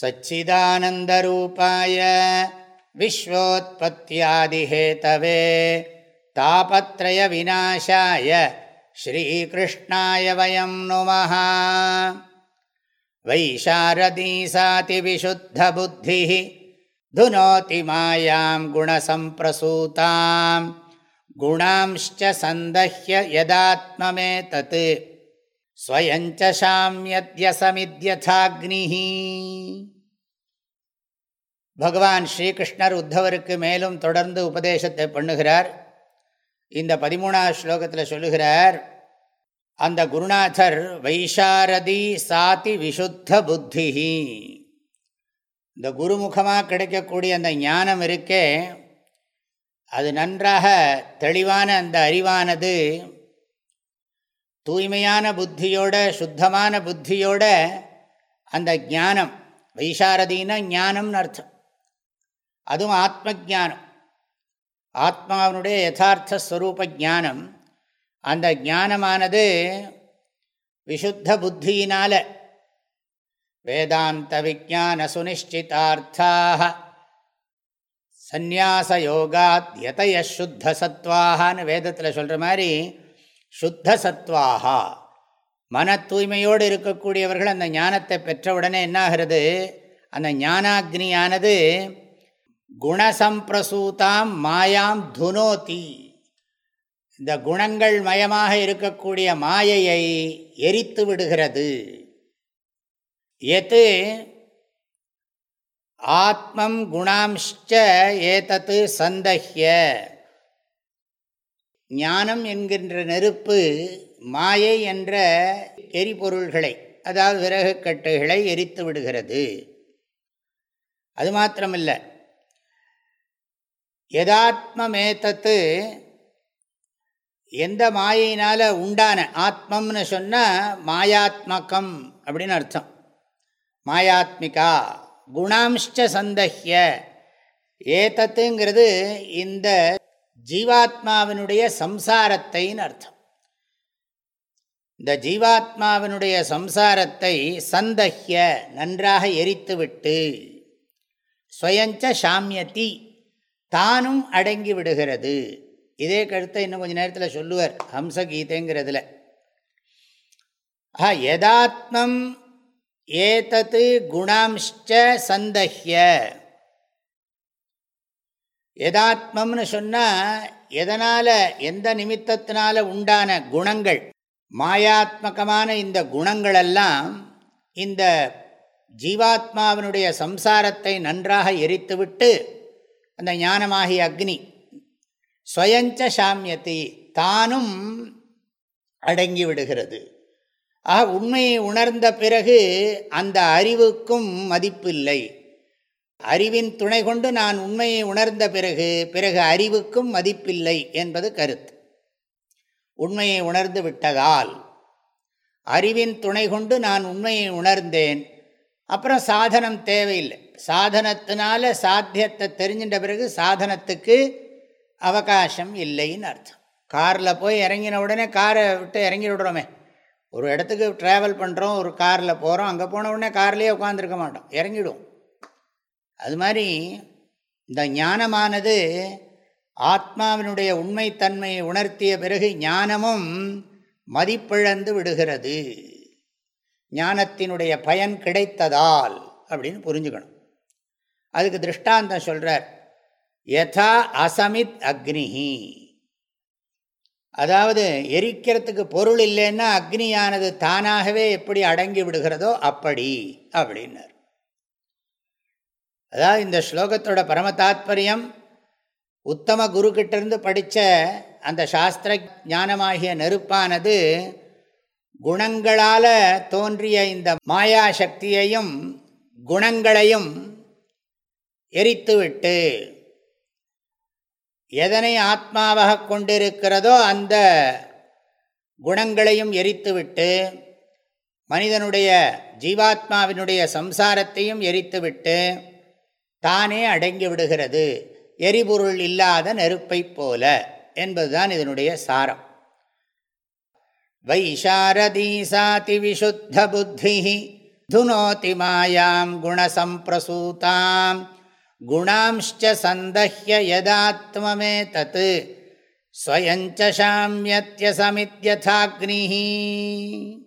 सच्चिदानन्दरूपाय विश्वोत्पत्त्यादिहेतवे तापत्रयविनाशाय श्रीकृष्णाय वयं नुमः वैशारदीसातिविशुद्धबुद्धिः धुनोति मायां गुणसम्प्रसूताम् गुणांश्च सन्दह्य यदात्ममेतत् ஸ்வயஞ்ச சாமியத்யசமித்யதாக்னிஹி பகவான் ஸ்ரீகிருஷ்ணர் உத்தவருக்கு மேலும் தொடர்ந்து உபதேசத்தை பண்ணுகிறார். இந்த பதிமூணாவது ஸ்லோகத்தில் சொல்லுகிறார் அந்த குருநாதர் வைஷாரதி சாதி விசுத்த புத்தி இந்த குருமுகமாக கிடைக்கக்கூடிய அந்த ஞானம் இருக்கே அது நன்றாக தெளிவான அந்த அறிவானது தூய்மையான புத்தியோட சுத்தமான புத்தியோட அந்த ஞானம் வைசாரதினா ஞானம்னு அர்த்தம். அதுவும் ஆத்ம ஜானம் ஆத்மாவனுடைய யதார்த்த ஸ்வரூப ஜானம் அந்த ஞானமானது விசுத்த புத்தியினால. வேதாந்த விஜான சுனிச்சிதார்த்தாக சந்நியாச யோகாத் யதய சுத்த சத்வாகான்னு வேதத்தில் சொல்கிற மாதிரி சுத்த சத்வாகா மன தூய்மையோடு இருக்கக்கூடியவர்கள் அந்த ஞானத்தை பெற்றவுடனே என்னாகிறது? அந்த ஞானாக்னியானது குணசம்பிரசூதாம் மாயாம் துனோதி. இந்த குணங்கள் மயமாக இருக்கக்கூடிய மாயையை எரித்து விடுகிறது. எது? ஆத்மம் குணாம்ச்ச ஏதத்து சந்தஹ்ய. ஞானம் என்கின்ற நெருப்பு மாயை என்ற எரிபொருள்களை அதாவது விறகு கட்டுகளை எரித்து விடுகிறது. அது மாத்திரமில்லை. யதாத்மமேத்தத்து எந்த மாயினால் உண்டான ஆத்மம்னு சொன்னால் மாயாத்மகம் அப்படின்னு அர்த்தம். மாயாத்மிகா குணாம்ஷ்ட சந்தஹ்ய ஏத்தத்துங்கிறது இந்த ஜீவாத்மாவினுடைய சம்சாரத்தைன்னு அர்த்தம். இந்த ஜீவாத்மாவினுடைய சம்சாரத்தை சந்தஹ்ய நன்றாக எரித்துவிட்டு ஸ்வயஞ்ச சாமியத்தி தானும் அடங்கி விடுகிறது. இதே கருத்தை இன்னும் கொஞ்ச நேரத்தில் சொல்லுவார் ஹம்சகீதைங்கிறதுல. ஆ யதாத்மம் ஏதத்து குணாம்ச்ச சந்தஹ்ய. எதாத்மம்னு சொன்னால் எதனால் எந்த நிமித்தத்தினால உண்டான குணங்கள் மாயாத்மகமான இந்த குணங்களெல்லாம் இந்த ஜீவாத்மாவினுடைய சம்சாரத்தை நன்றாக எரித்துவிட்டு அந்த ஞானமாகிய அக்னி ஸ்வயஞ்ச சாமியத்தை தானும் அடங்கி விடுகிறது ஆக உண்மையை உணர்ந்த பிறகு அந்த அறிவுக்கும் மதிப்பில்லை. அறிவின் துணை கொண்டு நான் உண்மையை உணர்ந்த பிறகு பிறகு அறிவுக்கும் மதிப்பில்லை என்பது கருத்து. உண்மையை உணர்ந்து விட்டதால் அறிவின் துணை கொண்டு நான் உண்மையை உணர்ந்தேன். அப்புறம் சாதனம் தேவையில்லை. சாதனத்தினால சாத்தியத்தை தெரிஞ்சின்ற பிறகு சாதனத்துக்கு அவகாசம் இல்லைன்னு அர்த்தம். காரில் போய் இறங்கின உடனே காரை விட்டு இறங்கி விடுறோமே. ஒரு இடத்துக்கு ட்ராவல் பண்ணுறோம் ஒரு காரில் போகிறோம் அங்கே போன உடனே கார்லேயே உட்காந்துருக்க மாட்டோம். இறங்கிடுவோம். அது மாதிரி இந்த ஞானமானது ஆத்மாவினுடைய உண்மைத்தன்மையை உணர்த்திய பிறகு ஞானமும் மதிப்பிழந்து விடுகிறது. ஞானத்தினுடைய பயன் கிடைத்ததால் அப்படின்னு புரிஞ்சுக்கணும். அதுக்கு திருஷ்டாந்தம் சொல்கிறார் யதா அசமித் அக்னிஹி. அதாவது எரிக்கிறதுக்கு பொருள் இல்லைன்னா அக்னியானது தானாகவே எப்படி அடங்கி விடுகிறதோ அப்படி அப்படின்னார். அதாவது இந்த ஸ்லோகத்தோட பரம தாத்பரியம் உத்தம குருக்கிட்டிருந்து படித்த அந்த சாஸ்திர ஞானமாகிய நெருப்பானது குணங்களால் தோன்றிய இந்த மாயா சக்தியையும் குணங்களையும் எரித்துவிட்டு எதனை ஆத்மாவாக கொண்டிருக்கிறதோ அந்த குணங்களையும் எரித்துவிட்டு மனிதனுடைய ஜீவாத்மாவினுடைய சம்சாரத்தையும் எரித்துவிட்டு தானே அடங்கி விடுகிறது. எரிபொருள் இல்லாத நெருப்பை போல என்பதுதான் இதனுடைய சாரம். வைஷாரதி சாதி விசுத்த புத்தி துனோதி மாயாம் குணசம்பிரசூதாம். குணாம்ச்ச சந்தஹ்ய யதாத்மமே தத். ஸ்வயஞ்ச சாமியத்யசமித்யதாக்னி.